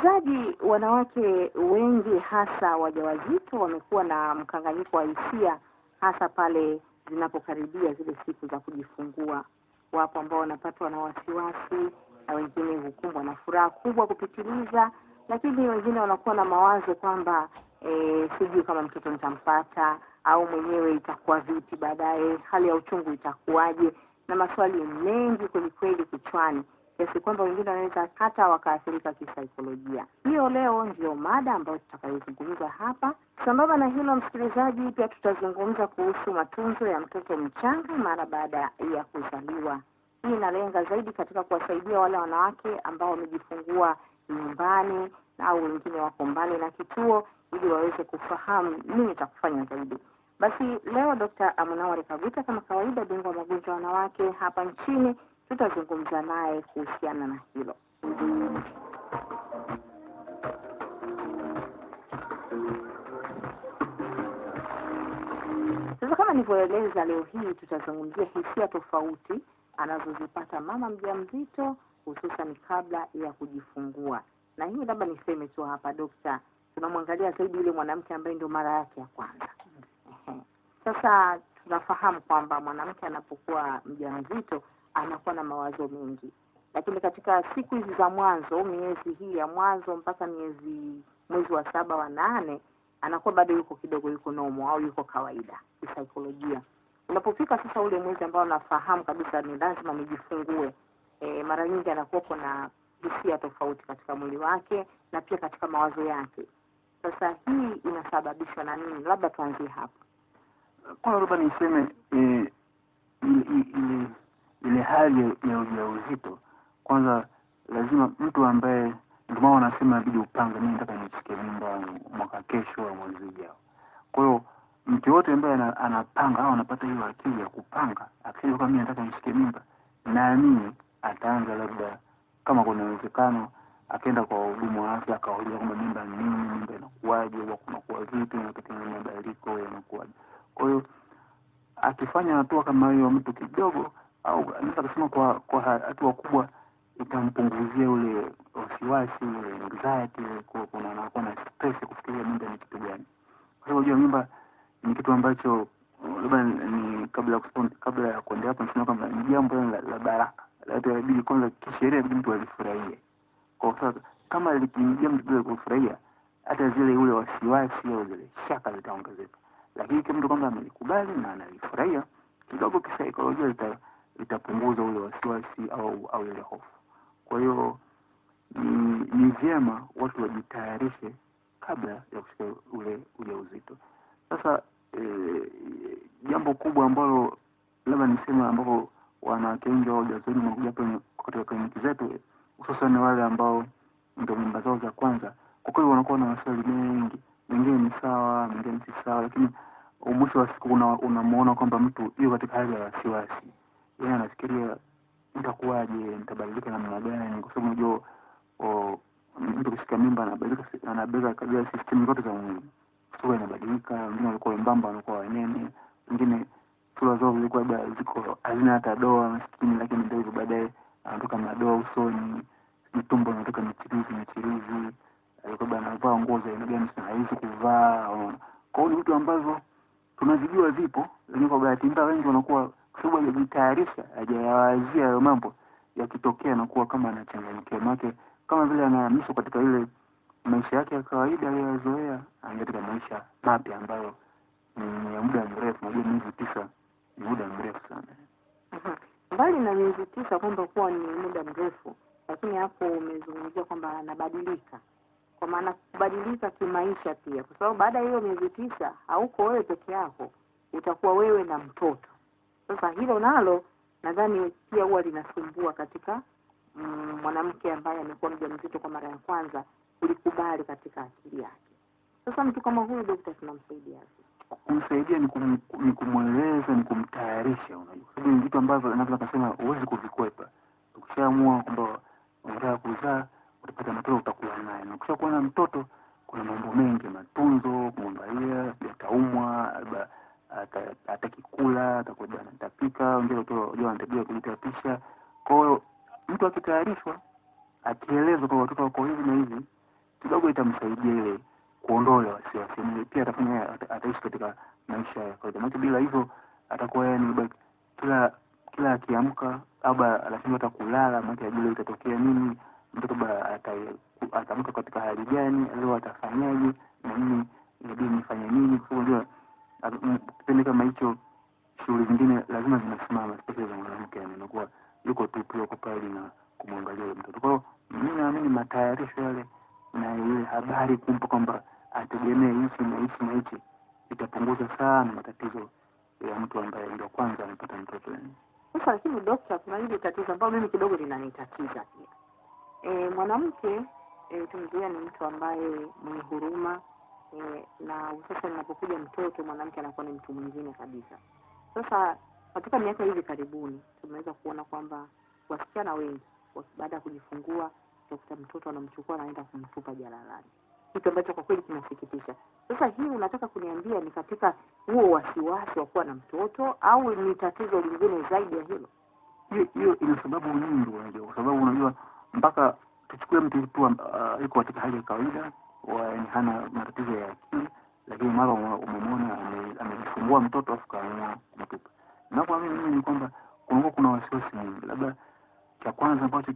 Msikilizaji, wanawake wengi hasa wajawazito wamekuwa na mkanganyiko wa hisia hasa pale zinapokaribia zile siku za kujifungua. Wapo ambao wanapatwa na wasiwasi na wengine hukumbwa na furaha kubwa kupitiliza, lakini wengine wanakuwa na mawazo kwamba e, sijui kama mtoto nitampata au mwenyewe itakuwa vipi baadaye, hali ya uchungu itakuwaje, na maswali mengi kwelikweli kichwani kiasi kwamba wengine wanaweza hata wakaathirika kisaikolojia. Hiyo leo ndio mada ambayo tutakayozungumza hapa. Sambamba na hilo, msikilizaji, pia tutazungumza kuhusu matunzo ya mtoto mchanga mara baada ya kuzaliwa. Hii inalenga zaidi katika kuwasaidia wale wanawake ambao wamejifungua nyumbani au wengine wako mbali na kituo, ili waweze kufahamu nini cha kufanya zaidi. Basi leo Dr. Amunawari Kaguta kama kawaida, bingwa wa magonjwa wanawake hapa nchini, tutazungumza naye kuhusiana na hilo. Sasa kama nilivyoeleza, leo hii tutazungumzia hisia tofauti anazozipata mama mjamzito hususan kabla ya kujifungua. Na hii labda niseme tu hapa, dokta, tunamwangalia zaidi yule mwanamke ambaye ndio mara yake ya kwanza. Sasa tunafahamu kwamba mwanamke anapokuwa mjamzito anakuwa na mawazo mengi, lakini katika siku hizi za mwanzo, miezi hii ya mwanzo mpaka miezi mwezi wa saba wa nane, anakuwa bado yuko kidogo, yuko nomo au yuko kawaida kisaikolojia. Unapofika sasa ule mwezi ambao nafahamu kabisa ni lazima nijifungue, e, mara nyingi anakuwa na hisia tofauti katika mwili wake na pia katika mawazo yake. Sasa hii inasababishwa na nini? Labda tuanzie hapo. Kwanza labda niseme eh, ile hali ya ujauzito, kwanza lazima mtu ambaye, ndio maana wanasema inabidi upange, mimi nataka nishike mimba mwaka kesho au mwezi ujao. Kwa hiyo mtu yote ambaye ana- anapanga au anapata hiyo akili ya kupanga, akisema kama mimi nataka nishike mimba, naamini ataanza labda, kama kuna uwezekano, akaenda kwa wahudumu wa afya akauliza kwamba mimba ni nini, mimba inakuwaje, huwa kunakuwa vipi, inatokea na mabadiliko yanakuwaje. Kwa hiyo akifanya hatua kama hiyo mtu kidogo, au anaweza kusema kwa kwa hatua kubwa, itampunguzia ule wasiwasi, ule anxiety, ile kuna anakuwa na stress kufikiria mimba ni kitu gani, kwa sababu unajua mimba ni kitu ambacho labda ni kabla ya kabla ya kuendea hapo nisema kwamba ni jambo la, la baraka, labda inabidi kwanza kisheria mtu alifurahie. Kwa sasa kama likiingia mtu bila kufurahia, hata zile ule wasiwasi au zile shaka zitaongezeka. Lakini kama mtu kwamba amelikubali na analifurahia kidogo, kisaikolojia lita- litapunguza ule wasiwasi au au ile hofu. Kwa hiyo ni vyema watu wajitayarishe kabla ya kushika ule ujauzito. Sasa jambo jambo kubwa ambalo labda niseme ambapo wanawake wengi au wajawazito wanakuja kwenye katika kliniki zetu, hususan wale ambao ndio mimba zao za kwanza, kwa kweli wanakuwa na maswali mengi, mengine ni sawa, mengine si sawa, lakini mwisho wa siku una- kwamba mtu yuko katika hali ya wasiwasi, yeye anafikiria nitakuwaje, nitabadilika namna gani, kwa sababu unajua mtu kishika mimba anabadilika, anabadilika kabisa system zote za mwili, sura inabadilika, wengine walikuwa wembamba, wanakuwa wanene, wengine sura zao zilikuwa labda ziko hazina hata doa maskini, lakini ndio hivyo, baadaye anatoka madoa usoni, sijui tumbo inatoka michirizi michirizi, alikuwa anavaa nguo za aina gani, sina hawezi kuvaa. Kwa hiyo ni vitu ambavyo tunazijua zipo, lakini kwa bahati mbaya wengi wanakuwa sababu alijitayarisha, hajayawazia hayo mambo, yakitokea anakuwa kama anachanganyikiwa, make, kama vile anahamishwa katika ile maisha yake ya kawaida aliyoyazoea, anaingia katika maisha mapya ambayo ni ya muda mrefu. Najua miezi tisa ni muda mrefu sana. Mhm. Mbali na miezi tisa kwamba kuwa ni muda mrefu, lakini hapo umezungumzia kwamba anabadilika, kwa maana kubadilika kimaisha pia, kwa sababu baada ya hiyo miezi tisa hauko wewe peke yako, utakuwa wewe na mtoto. Sasa hilo nalo nadhani pia huwa linasumbua katika mm, mwanamke ambaye amekuwa mjamzito kwa mara ya kwanza, kulikubali katika akili yake. Sasa mtu kama huyu, dokta, tunamsaidia kumsaidia ni, kum, ni kumweleza ni kumtayarisha, unajua, ni vitu ambavyo naweza kusema huwezi kuvikwepa. Ukishaamua kwamba unataka kuzaa, utapata mtoto, utakuwa naye, na ukishakuwa na mtoto, kuna mambo mengi, matunzo, kumwangalia, ataumwa, labda hataki kula, atakuwa anatapika, wengine wajua wanatabia kujitapisha. Kwa hiyo mtu akitayarishwa, akielezwa kwa watoto wako hivi na hivi, kidogo itamsaidia ile kuondoa wasiwasi. Ni- pia atafanya ataishi katika maisha ya kawaida. Maana bila hivyo atakuwa yani kila kila akiamka labda anashindwa hata kulala maana ajue itatokea nini mtoto ba ata- ataamka katika hali gani leo atafanyaje na mimi inabidi nifanye nini. Kwa sababu kipindi kama hicho shughuli zingine lazima zinasimama especially za mwanamke yani inakuwa yuko tu pia kwa pale na kumwangalia yule mtoto kwa hiyo mimi naamini matayarisho yale na ile habari kumpa kwamba ategemee hichi na hichi na hichi itapunguza sana matatizo ya mtu ambaye ndio kwanza amepata mtoto yani Sasa lakini dokta, kuna hili tatizo ambalo mimi kidogo linanitatiza pia. E, mwanamke e, tumzuia ni mtu ambaye mwenye huruma e, na hususan inapokuja mtoto mwanamke anakuwa ni mtu mwingine kabisa. Sasa katika miaka hivi karibuni tumeweza kuona kwamba wasichana wengi baada ya kujifungua utakuta mtoto anamchukua anaenda kumtupa jalalani, kitu ambacho kwa kweli kinasikitisha. Sasa hii unataka kuniambia ni katika huo wasiwasi wa kuwa na mtoto au ni tatizo lingine zaidi ya hilo? hiyo hiyo ina sababu nyingi unajua kwa sababu unajua mpaka tuchukue mtu tu uh, yuko katika hali ya kawaida wa hana matatizo ya akili lakini mara ume- umemwona ame- amejifungua mtoto afu kaamua kumtupa. Napoamini mimi ni kwamba kunakuwa kuna wasiwasi mwingi. Labda cha kwanza ambacho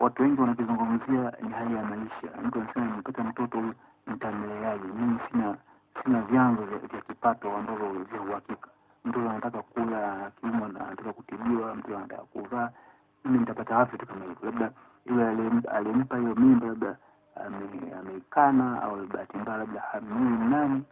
watu- wengi wanakizungumzia ni hali ya maisha. Mtu anasema nimepata mtoto huyu nitamleaje mimi sina sina vyanzo vya, kipato ambavyo vya uhakika. Mtu anataka kula na anataka kutibiwa mtu anataka kuvaa mimi nitapata wapi vitu kama hivyo. Labda yule aliyempa hiyo mimba labda ameikana au bahati mbaya labda hamjui ni nani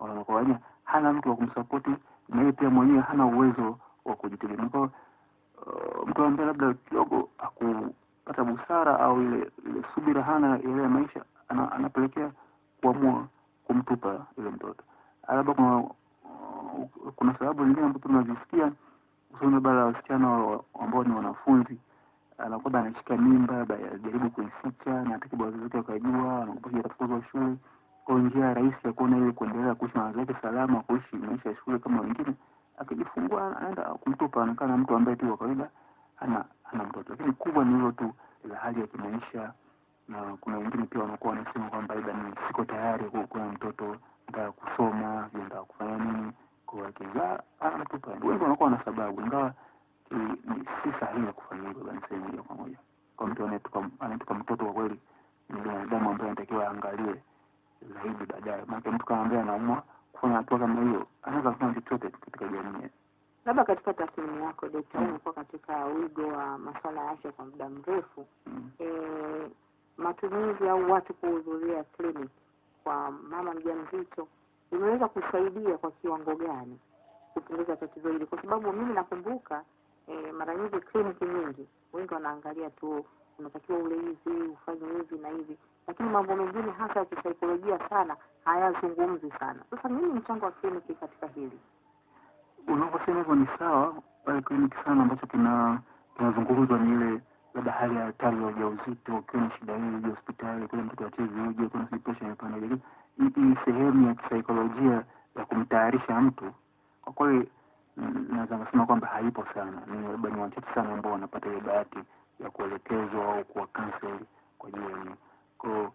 Unaona, hana mtu wa kumsapoti na yeye pia mwenyewe hana uwezo wa kujitegemea. Kwa uh, mtu ambaye labda kidogo akupata busara au ile ile subira hana ile ya maisha ana, anapelekea kuamua kumtupa ule mtoto. Labda kuna uh, kuna sababu nyingine ambazo tunazisikia usoni bara wasichana ambao ni wanafunzi anakuwa anashika mimba baada ya jaribu kuificha na hata wazazi wake wakajua anakuwa kwa shule kwa njia rahisi ya kuona ile kuendelea kuishi na wazazi salama kuishi maisha ya shule kama wengine akijifungua anaenda kumtupa anakaa na mtu ambaye tu wa kawaida ana ana mtoto lakini kubwa ni hilo tu la hali ya kimaisha na kuna wengine pia wanakuwa wanasema kwamba ida ni siko tayari ku- kuwa mtoto nataka kusoma nataka kufanya nini kwa akiza anamtupa. wengi wanakuwa na sababu ingawa si sahihi kufanya hivyo basi niseme moja kwa moja kwa mtu anayetupa mtoto kwa kweli ni binadamu ambaye anatakiwa aangalie zaidi baadaye maana mtu kama ambaye anaamua kufanya hatua kama hiyo anaweza kufanya chochote katika jamii Labda katika tathmini yako dokta, mm. umekuwa katika wigo wa masuala ya afya kwa muda mrefu Mm. e, matumizi au watu kuhudhuria clinic kwa mama mjamzito imeweza kusaidia kwa kiwango gani kupunguza tatizo hili? Kwa sababu mimi nakumbuka e, mara nyingi kliniki nyingi wengi wanaangalia tu unatakiwa ule hivi ufanye hivi na hivi, lakini mambo mengine hasa ya kisaikolojia sana hayazungumzi sana. Sasa nini mchango wa kliniki katika hili? unavyosema hivyo ni sawa pale kliniki sana ambacho kina kinazungumzwa ni ile labda hali ya hatari ya ujauzito ukiwa na shida hii uje hospitali kule mtoto achezi uje kuna si presha imepanda hii hii sehemu ya kisaikolojia ya kumtayarisha mtu kwa kweli naweza kusema kwamba haipo sana. Ni labda ni wachache sana ambao wanapata hiyo bahati ya kuelekezwa au kuwa kanseli kwa juu ya hiyo kwao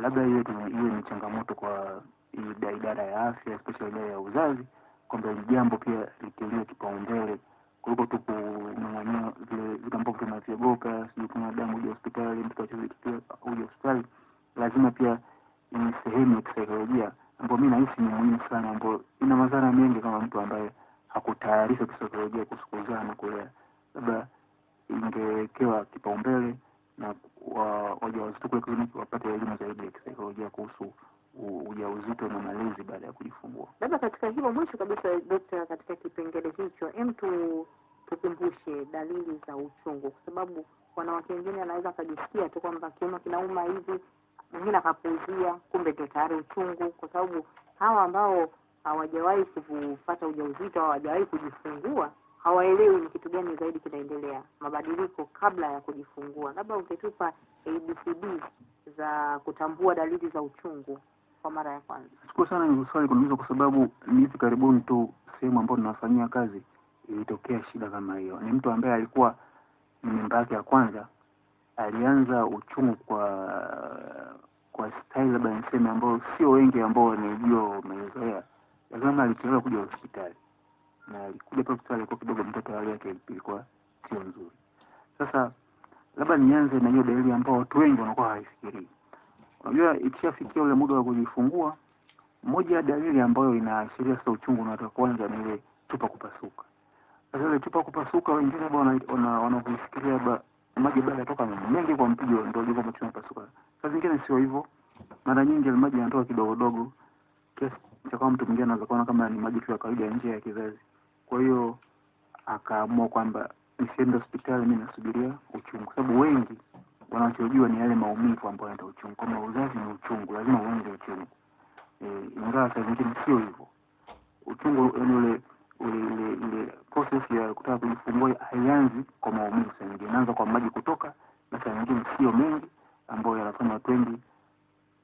labda hiyo hiyo ni changamoto kwa ida- idara ya afya especially idara ya uzazi kwamba hili jambo pia litiliwe kipaumbele kuliko tu kung'ang'ania vile vitu ambavyo tunavyogopa sijui kuna damu uje hospitali mtoto acheze tukio uje hospitali. Lazima pia ni sehemu ya kisaikolojia ambayo mi nahisi ni muhimu sana ambayo ina madhara mengi kama mtu ambaye hakutayarishwa kisaikolojia kuhusu kuzaa na kulea labda ingewekewa kipaumbele na wa- wajawazito kule kliniki wapate elimu zaidi ya kisaikolojia kuhusu ujauzito na malezi baada ya kujifungua. Labda katika hilo mwisho kabisa dokta katika kipengele hicho em tu tukumbushe dalili za uchungu kwa sababu wanawake wengine anaweza akajisikia tu kwamba kiuno kinauma hivi mwingine akapuuzia kumbe ndio tayari uchungu kwa sababu hawa ambao hawajawahi kupata ujauzito au hawajawahi kujifungua hawaelewi ni kitu gani zaidi kinaendelea mabadiliko kabla ya kujifungua. Labda ungetupa abcd za kutambua dalili za uchungu kwa mara ya kwanza. Shukuru sana ni swali kwa sababu ni hivi karibuni tu sehemu ambayo tunafanyia kazi ilitokea shida kama hiyo. Ni mtu ambaye alikuwa ni mimba yake ya kwanza, alianza uchungu kwa kwa style labda niseme ambao sio wengi ambao wanajua wamezoea mama alichelewa kuja hospitali. Na alikuja pale hospitali alikuwa kidogo mtoto hali yake ilikuwa sio nzuri. Sasa labda nianze na hiyo dalili ambayo watu wengi wanakuwa hawaifikirii unajua ikishafikia ule muda wa kujifungua moja ya dalili ambayo inaashiria sasa uchungu unataka kwanza ni ile chupa kupasuka. Sasa ile chupa kupasuka wengine wana wana wanakufikiria ba maji baada yatoka mengi kwa mpigo ndio ilivyo chupa kupasuka Sasa zingine sio hivyo. Mara nyingi maji yanatoka kidogo dogo kiasi cha kwa mtu mwingine anaweza kuona kama ni maji tu ya kawaida nje ya kizazi. Kwa hiyo akaamua kwamba nisiende hospitali mimi nasubiria uchungu. Sababu wengi wanachojua ni yale maumivu ambayo yanata uchungu kwamba uzazi ni uchungu lazima uende uchungu. Eh, ingawa saa zingine sio hivyo. Uchungu yani ule ule ile ile process ya kutaka kujifungua haianzi kwa maumivu saa nyingine. Inaanza kwa maji kutoka na saa nyingine sio mengi ambayo yanafanya watu wengi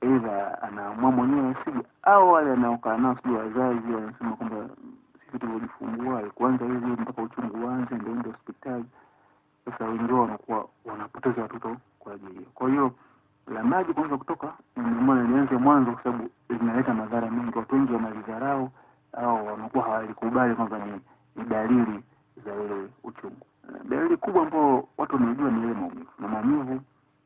aidha anaamua mwenyewe sija, au wale anaokaa nao sijui wazazi wanasema kwamba sisi tulivyojifungua kwanza hivi mpaka uchungu uanze ndio hospitali. Sasa wengi wao wanakuwa wanapoteza watoto kwa ajili hiyo. Kwa hiyo la maji kuanza kutoka nimeamua nianze mwanzo kwa sababu linaleta madhara mengi watu wengi wanalidharau au wanakuwa hawalikubali kwamba ni, ni dalili za ile uchungu dalili kubwa ambao watu wanaijua ni ile maumivu na maumivu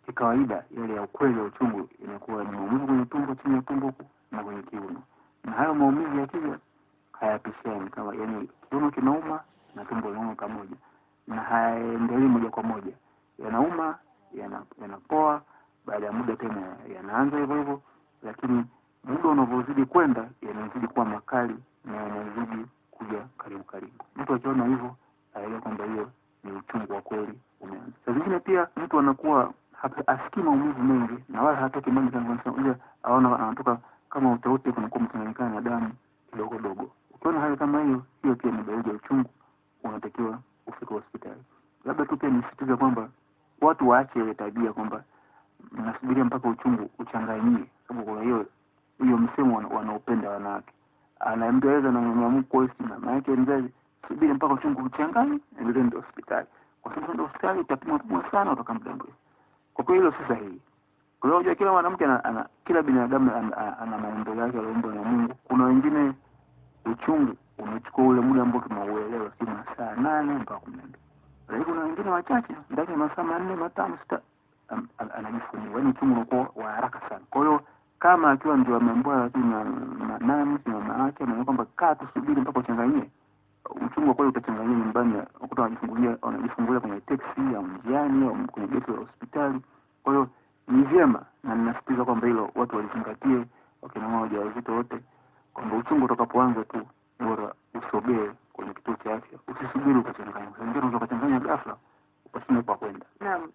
kikawaida yale ya ukweli ya uchungu inakuwa ni maumivu kwenye tumbo chini ya tumbo huku na kwenye kiuno na hayo maumivu yakija hayapishani kama yani kiuno kinauma na tumbo linauma pamoja na hayaendelei moja kwa moja yanauma yana- yanapoa baada ya muda tena yanaanza hivyo hivyo lakini muda unavyozidi kwenda yanazidi kuwa makali na yanazidi kuja karibu karibu mtu akiona aelewa kwamba hiyo ni uchungu wa kweli. Umeanza saa zingine pia mtu anakuwa asikii maumivu mengi na wala hatoki maji sababu aona anatoka kama uteuti kunakuwa mchanganyikana na damu kidogo dogo ukiona hali kama hiyo hiyo pia ni dalili ya uchungu unatakiwa ufike hospitali. Labda tu pia nisisitize kwamba watu waache ile tabia kwamba mnasubiria mpaka uchungu uchanganyie. Sababu kuna hiyo hiyo msemo wanaopenda wanawake, wanawake. Anaembeleza na mama si yake mzazi subiri mpaka uchungu uchangani ndio ndio hospitali kwa sababu ndio hospitali utapimwa pimwa sana utakaa muda mrefu kwa kweli hilo si sahihi kwa hiyo kila mwanamke ana, ana kila binadamu ana, ana, ana maumbile yake alioumbwa na Mungu kuna wengine uchungu unachukua ule muda ambao tunauelewa si masaa nane mpaka kumi na mbili lakini kuna wengine wachache ndani ya masaa manne matano sita anajifungua yaani uchungu unakuwa wa haraka sana kwa hiyo kama akiwa ndio ameambiwa lakini na na nani na mama yake kwamba kaa tusubiri mpaka uchanganyie uchungu wa kweli utachanganyia nyumbani ukuta wanajifungulia wanajifungulia kwenye teksi au njiani au kwenye geti la hospitali. Kwa hiyo ni vyema na ninasisitiza kwamba hilo watu walizingatie mama wajawazito wote kwamba uchungu utakapoanza tu bora usogee kwenye kituo cha afya. Usisubiri ukachanganya nyingine unaweza ukachanganya ghafla ukashindwa pa kwenda. Naam.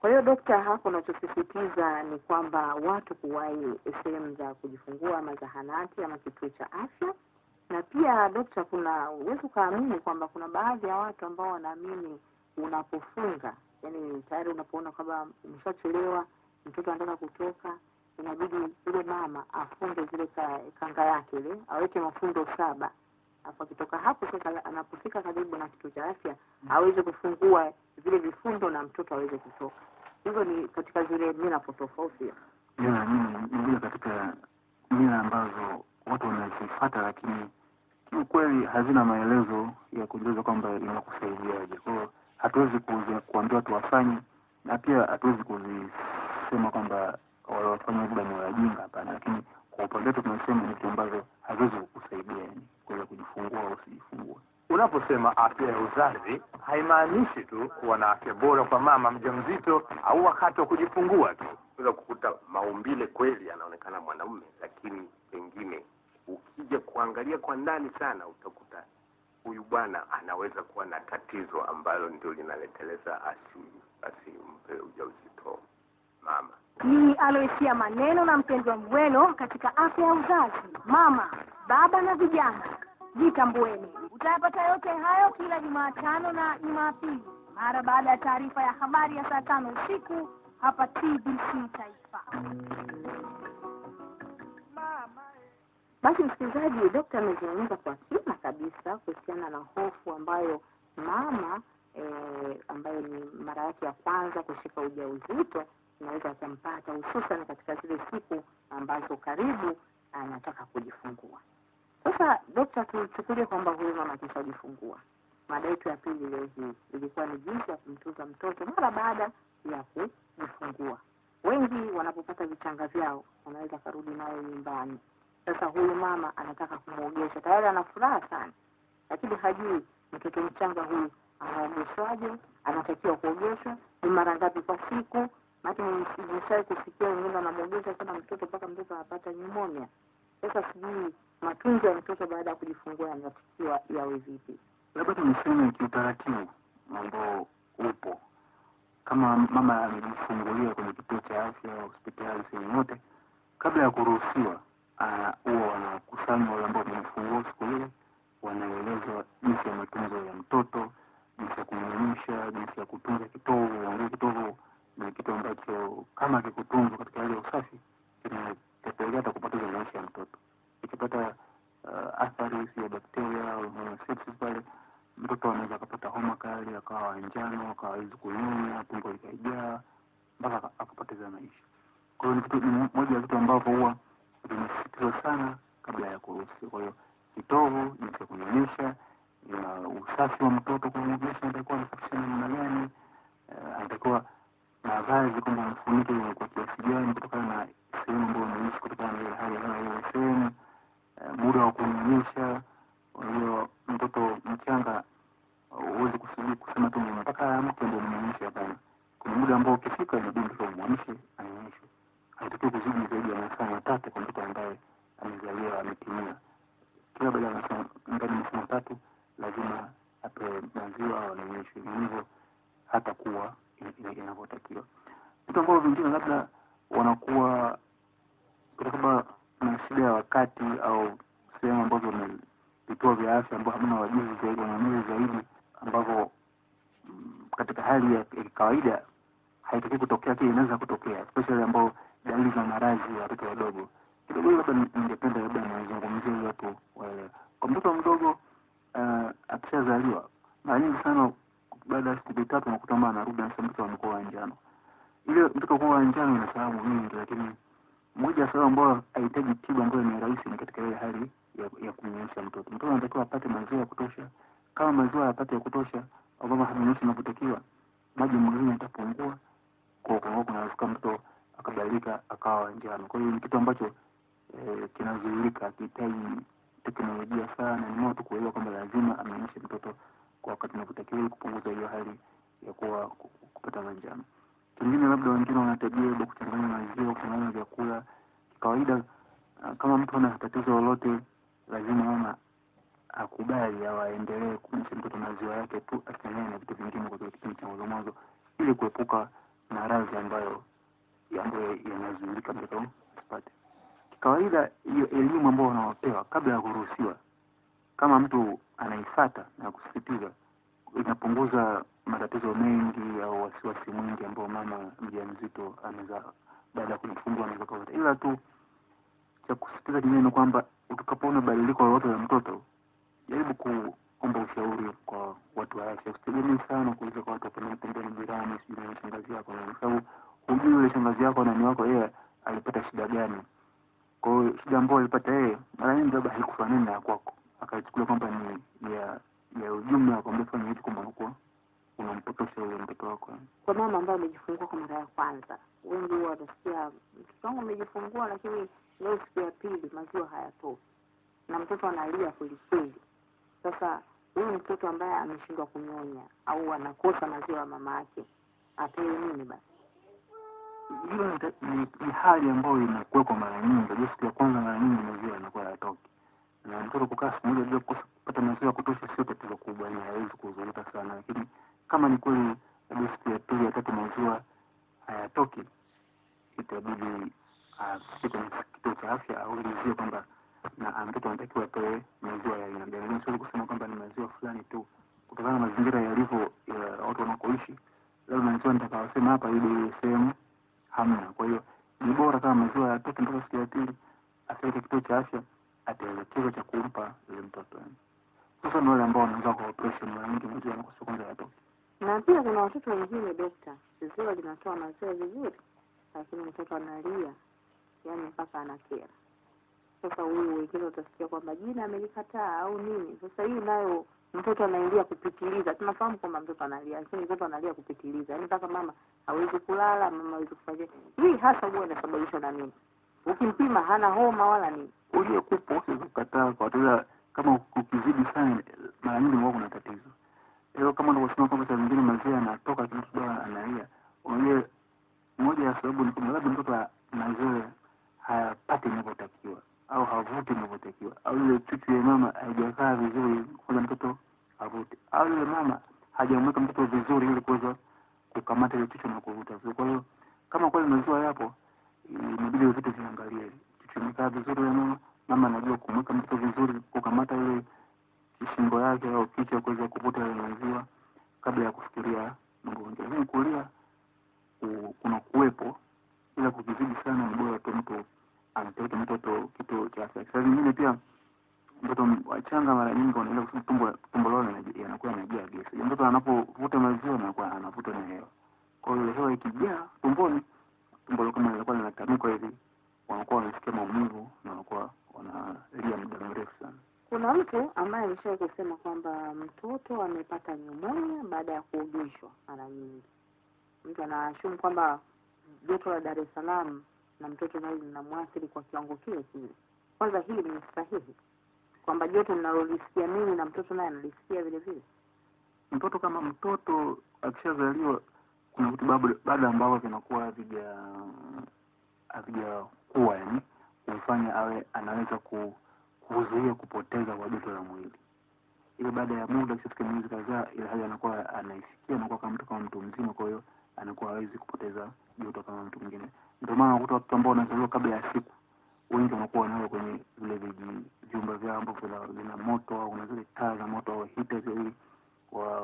Kwa hiyo dokta, hapo unachosisitiza ni kwamba watu kuwahi sehemu za kujifungua ama zahanati ama kituo cha afya, na pia dokta, kuna huwezi ukaamini kwamba kuna baadhi ya watu ambao wanaamini unapofunga, yani tayari unapoona kwamba umeshachelewa, mtoto anataka kutoka, inabidi yule mama afunge zile ka, kanga yake ile, aweke mafundo saba afu akitoka hapo sasa, anapofika karibu na kituo cha afya aweze kufungua vile vifundo na mtoto aweze kutoka. Hizo ni katika zile mila tofauti. ya mm, katika mila ambazo watu wanazifata lakini kiukweli hazina maelezo ya kueleza kwamba inakusaidiaje. Kwa hiyo hatuwezi kuambia watu wafanye na pia hatuwezi kuzisema kwamba waliofanya labda ni wajinga hapana. Lakini kwa upande wetu tunasema ni vitu ambavyo haviwezi kukusaidia yani kuweza kujifungua au usijifungua. Unaposema afya ya uzazi haimaanishi tu kuwa na afya bora kwa mama mjamzito au wakati wa kujifungua tu. unaweza kukuta maumbile kweli yanaonekana mwanaume lakini ukija kuangalia kwa ndani sana utakuta huyu bwana anaweza kuwa na tatizo ambalo ndio linaleteleza asi- asimpe ujauzito mama ni Aloisia Maneno na mpendwa Mweno katika afya ya uzazi, mama, baba na vijana. Jitambueni. Utayapata yote hayo kila Jumatano na Jumapili mara baada ya taarifa ya habari ya saa tano usiku hapa TBC Taifa. Basi msikilizaji, dokta amezungumza kwa kina kabisa kuhusiana na hofu ambayo mama eh, ambayo ni mara yake ya kwanza kushika ujauzito inaweza ikampata hususan katika zile siku ambazo karibu anataka kujifungua. Sasa dokta, tuchukulie kwamba huyu mama akishajifungua, mada yetu ya pili leo hii ilikuwa ni jinsi ya kumtunza mtoto mara baada ya kujifungua. Wengi wanapopata vichanga vyao wanaweza karudi nayo nyumbani. Sasa huyu mama anataka kumwogesha, tayari ana furaha sana, lakini hajui mtoto mchanga huyu anaogeshwaje, anatakiwa kuogeshwa ni mara ngapi kwa siku. Maana nimeshawahi kusikia wengine wanamwogesha sana mtoto mpaka mtoto anapata nyumonia. Sasa sijui matunzo ya mtoto baada ya kujifungua yanatakiwa yawe vipi? labda tu niseme kiutaratibu ambao upo kama mama amejifungulia kwenye kituo cha afya hospitali sehemu yote kabla ya kuruhusiwa huwa wanakusanywa wale ambao wamejifungua siku ile wanaelezwa jinsi ya matunzo ya mtoto jinsi ya kumnyonyesha jinsi ya kutunza kitovu uangalie kitovu ni kitu ambacho kama kikutunzwa katika hali ya usafi kinapelekea hata kupoteza maisha ya mtoto. Ikipata uh, athari ya bakteria au sepsis pale mtoto anaweza akapata homa kali akawa wa njano akawa hawezi kunyonya tumbo likaijaa mpaka akapoteza maisha. Kwa hiyo ni moja ya vitu ambavyo huwa vinasisitizwa sana kabla ya kuruhusiwa kwa hiyo kitovu jinsi ya kunyonyesha na usafi wa mtoto kunyonyesha, anatakiwa anasafisha namna gani eh, anatakiwa mavazi kwamba mfunike kwa kiasi gani kutokana na sehemu ambayo unaishi kutokana na ile hali ya hewa ile sehemu eh, muda wa kunyonyesha. Kwa hiyo mtoto mchanga huwezi kusubiri kusema tu mpaka amke ndio mnyonyeshe hapana. Kuna muda ambao ukifika inabidi mtoto umwamshe haitakiwi kuzidi zaidi ya masaa matatu kwa mtoto ambaye amezaliwa ametimia. Kila baada ya ndani ya masaa matatu lazima apewe maziwa au anyonyeshwe hivyo hata kuwa ina- ina- inavyotakiwa. Vitu ambavyo vingine labda wanakuwa kutokana na shida ya wakati au sehemu ambazo ni vituo vya afya ambao hamna wajuzi zaidi wananuzi zaidi ambavyo mm, katika hali ya kikawaida kawaida haitakiwi kutokea lakini inaweza kutokea especially ambao dalili za maradhi ya watoto wadogo. Kidogo labda ningependa labda nizungumzie watu waelewe kwa mtoto mdogo uh, akishazaliwa mara nyingi sana baada ya siku tatu unakuta mama anarudi na mtoto amekuwa wa njano. Ile mtoto kuwa wa njano ina sababu nyingi lakini moja ya sababu ambayo haihitaji tiba ambayo ni rahisi ni katika ile hali ya, ya kumnyonyesha mtoto. Mtoto anatakiwa apate maziwa ya kutosha. Kama maziwa hayapati ya kutosha au kama hanyonyeshi inavyotakiwa maji mwilini yatapungua. Kwa kwa kunawezekana mtoto akabadilika akawa wa njano. Kwa hiyo ni kitu ambacho eh, kinazuilika akihitaji teknolojia sana. Ni tu kuelewa kwamba lazima amnyonyeshe mtoto kwa wakati unavyotakiwa ili kupunguza hiyo hali ya kuwa ku- ku- kupata manjano. Kingine labda wengine wana tabia ya kuchanganya maziwa kuchanganya vyakula. Kawaida ah, kama mtu ana tatizo lolote lazima mama akubali au aendelee kumlisha mtoto maziwa yake tu akichanganya na vitu vingine kwa kile kipindi cha mwanzo mwanzo ili kuepuka maradhi ambayo ambayo yanazuilika mtoto asipate kawaida hiyo elimu ambayo wanawapewa kabla ya kuruhusiwa kama mtu anaifata na kusisitiza inapunguza matatizo mengi au wasiwasi mwingi ambao mama mjamzito anaweza baada ya kujifungua anaweza kupata. Ila tu cha kusisitiza kingine ni kwamba utakapoona badiliko lolote la mtoto jaribu kuomba ushauri kwa watu wa afya. Usitegemee sana kuuliza kwa watu wapembeni pembeni jirani sijui na shangazi yako kwa sababu hujui yule shangazi yako nani wako yeye alipata shida gani? Kwa hiyo shida ambayo alipata yeye mara nyingi labda haikufanana na kwako. Akaichukulia kwamba ni ya ya ujumla kwamba fanya hivi kwamba huko unampotosha yule mtoto wako. Kwa mama ambaye amejifungua kwa mara ya kwanza wengi huwa watasikia mtoto wangu amejifungua lakini leo siku ya pili maziwa hayatoki na mtoto analia kwelikweli sasa huyu mtoto ambaye ameshindwa kunyonya au anakosa maziwa ya mama yake apewe nini basi hilo ni, ni, hali ambayo inakuwekwa mara nyingi. Unajua siku ya kwanza mara nyingi maziwa yanakuwa yatoki, na mtoto kukaa siku moja bila kupata maziwa ya kutosha sio tatizo kubwa ni hawezi kuzuilika sana. Lakini kama ni kweli labda siku ya pili ya tatu maziwa hayatoki itabidi afike kwenye kituo cha afya aulizie kwamba na ah, mtoto anatakiwa apewe maziwa ya aina gani. Siwezi kusema kwamba ni maziwa fulani tu. Kutokana na mazingira yalivyo ya watu wanakoishi labda maziwa nitakawasema hapa ili sehemu hamna. Kwa hiyo ni bora kama maziwa yatoke mpaka siku ya pili afike kituo cha afya ataelekezwa cha kumpa yule mtoto. Sasa ni wale ambao wanaanza kwa operation mara nyingi maziwa yanakosa kwanza yatoke. Na pia kuna watoto wengine dokta ziwa linatoa maziwa vizuri lakini mtoto analia yani mpaka anakera. Sasa huyu wengine utasikia kwamba jina amelikataa au nini. Sasa hii nayo mtoto anaingia kupitiliza. Tunafahamu kwamba mtoto analia lakini mtoto analia kupitiliza. Yaani mpaka mama hawezi kulala mama hawezi kufanya hii hasa huwa inasababishwa na nini? Ukimpima hana homa wala nini. Ulio kupo usiwezi kukataa kwa tuza kama ukizidi sana mara nyingi huwa kuna tatizo. Leo kama unavyosema kwamba saa zingine mazee anatoka mtoto analia. Unajua moja ya sababu ni kwamba labda mtoto mazee hayapati inavyotakiwa au havuti inavyotakiwa au ile chuchu ya mama haijakaa vizuri kufanya mtoto avute, au yule mama hajamweka mtoto vizuri ili kuweza kukamata ile chuchu na kuvuta. Vizuri kwa hiyo kama kweli maziwa yapo inabidi vitu viangalie. Chuchu imekaa vizuri ya mama mama anajua kumweka mtoto vizuri kukamata ile shingo yake au kichwa kuweza kuvuta ile maziwa kabla ya kufikiria mgonjwa. lakini kulia kuna kuwepo ila kukizidi sana ni bora tu mtu ampeleke mtoto kituo cha afya. Saa zingine pia mtoto wachanga mara nyingi wanaenda kusema tumbo tumbo lao yanakuwa yanajaa gesi. Mtoto anapovuta maziwa anakuwa anavuta na hewa. Kwa hiyo hewa ikijaa tumboni tumbo lao kama linakuwa linatanuka hivi wanakuwa wanasikia maumivu na wanakuwa wanalia muda mrefu sana. Kuna mtu ambaye alishawahi kusema kwamba mtoto amepata nyumonia baada ya kuogeshwa mara nyingi. Mtu anaashumu kwamba joto la dar es salaam na mtoto naye linamwathiri kwa kiwango kile kile. Kwanza hii ni sahihi kwamba joto ninalolisikia mimi na mtoto naye analisikia vile vile. Mtoto kama mtoto akishazaliwa kuna vitu bado ambavyo vinakuwa havija havijakuwa yani kumfanya awe anaweza ku, kuzuia kupoteza kwa joto la mwili. Ile baada ya muda akishafika miezi kadhaa ile hali anakuwa anaisikia anakuwa kama mtu kama mtu mzima kwa hiyo anakuwa hawezi kupoteza joto kama mtu mwingine. Ndio maana unakuta watoto ambao wanazaliwa kabla ya siku wengi wanakuwa nayo kwenye vile vijumba vyao ambavyo vina, moto au na zile taa za moto au hita ili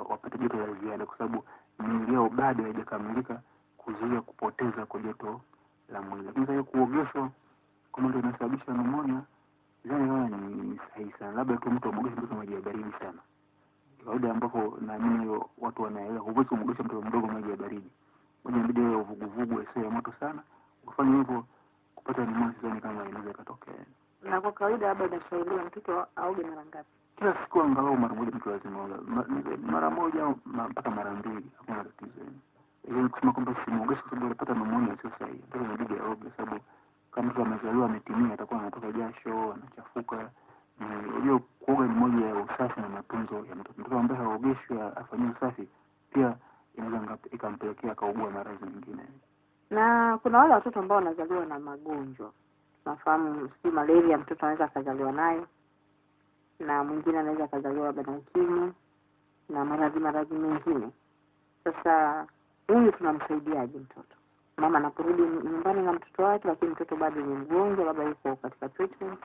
wapate joto la ziada kwa sababu miili yao bado haijakamilika kuzuia kupoteza kwa joto la mwili. Lakini sasa kuogeshwa kama ndio inasababisha pneumonia zani naona ni sahihi sana. Labda tu mtu amwogeshe mtoto maji ya baridi sana. Kawaida ambapo naamini watu wanaelewa huwezi kumwogesha mtoto mdogo maji ya baridi. Moja inabidi ya uvuguvugu asiyo ya moto sana. Ukifanya hivyo kupata pneumonia sidhani kama inaweza ikatokea? Na kwa kawaida labda inashauriwa mtoto aoge mara ngapi? Kila siku angalau mara moja mtu lazima oga mara moja mpaka mara mbili hakuna tatizo. Lakini kusema kwamba simwogeshe kwa sababu alipata pneumonia sio sahihi. Mtoto inabidi aoge sababu kama mtu amezaliwa ametimia atakuwa anatoka jasho anachafuka. Na unajua kuoga ni moja ya usafi na matunzo ya mtoto. Mtoto ambaye haogeshwi afanyiwe usafi pia inaweza ikampelekea akaugua maradhi mengine na kuna wale watoto ambao wanazaliwa na magonjwa. Nafahamu sijui malaria mtoto anaweza akazaliwa nayo. Na mwingine anaweza akazaliwa labda na ukimwi na maradhi maradhi mengine. Sasa huyu tunamsaidiaje mtoto? Mama anaporudi nyumbani na mtoto wake lakini mtoto bado ni mgonjwa labda yuko katika treatment.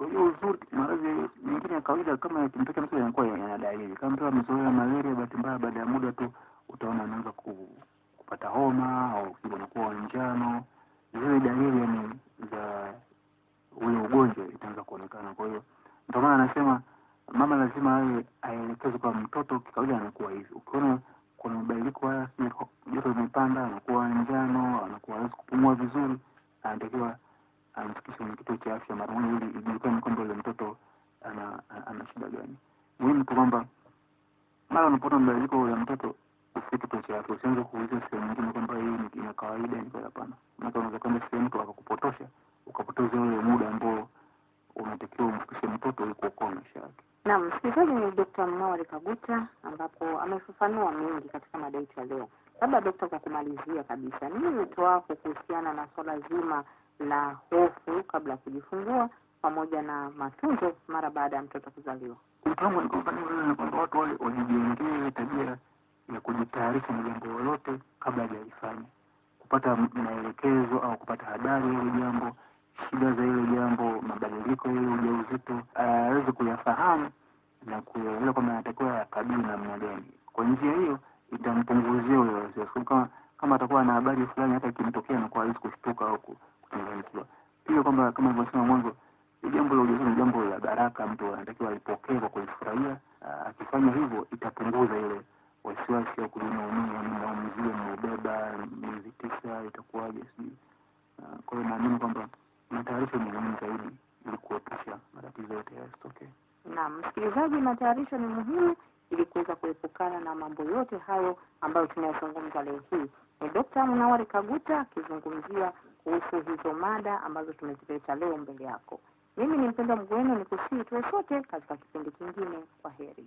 Uzuri maradhi mengine ya kawaida kama yakimtokea mtu yanakuwa yana dalili. Kama mtu amezoea malaria bahati mbaya baada ya muda tu utaona anaanza ku, kupata homa au kidogo anakuwa njano zile dalili yani za ule ugonjwa itaanza kuonekana. Kwa hiyo ndio maana anasema mama lazima awe aelekezwe kwa mtoto kikawaida anakuwa hivi. Ukiona kuna mabadiliko haya joto limepanda anakuwa njano anakuwa hawezi kupumua vizuri anatakiwa amfikishe kwenye kituo cha afya mara moja ili ijulikane kwamba yule mtoto ana, ana, ana shida gani. Muhimu tu kwamba mara unapoona mabadiliko ya mtoto ufike kituo cha afya usianze kuuliza sehemu nyingine kwamba hii ni ina kawaida ni kwa hapana maana unaweza kwenda sehemu mtu akakupotosha ukapoteza ule muda ambao unatakiwa umfikishe mtoto ili kuokoa maisha yake Naam, msikilizaji ni Dr. Mnawari Kaguta ambapo amefafanua mengi katika mada yetu ya leo. Labda dokta, kwa kumalizia kabisa, nini wito wako kuhusiana na swala zima la hofu kabla ya kujifungua pamoja na matunzo mara baada ya mtoto kuzaliwa? wito wangu ni kwamba ni kwamba watu wale wajijengee tabia ya kujitayarisha na jambo lolote kabla hajalifanya kupata maelekezo au kupata habari ya hilo jambo shida za ile jambo mabadiliko ya ile ujauzito aweze kuyafahamu na kuyaelewa kwamba anatakiwa yakabili namna gani. Kwa njia hiyo itampunguzia ule wasiwasi kama kama atakuwa na habari fulani hata ikimtokea anakuwa hawezi kushtuka au ku- kuchanganyikiwa. Pia kwamba kama ilivyosema mwanzo jambo la ujauzito ni jambo la baraka. Mtu anatakiwa alipokee kwa kulifurahia Ah, akifanya hivyo itapunguza ile wasiwasi wa kujiona wenyewe ni mnaubeba miezi tisa itakuwaje sijui Ah, kwa hiyo naamini kwamba matayarisho ni muhimu zaidi ili kuepusha matatizo yote yasitokee Naam, msikilizaji, matayarisho ni muhimu ili kuweza kuepukana na mambo yote hayo ambayo tunayozungumza leo hii. Ni Dokta Munawari Kaguta akizungumzia kuhusu hizo mada ambazo tumezileta leo mbele yako. Mimi ni Mpendo Mgweno, ni kusii tuwe sote katika kipindi kingine. Kwa heri.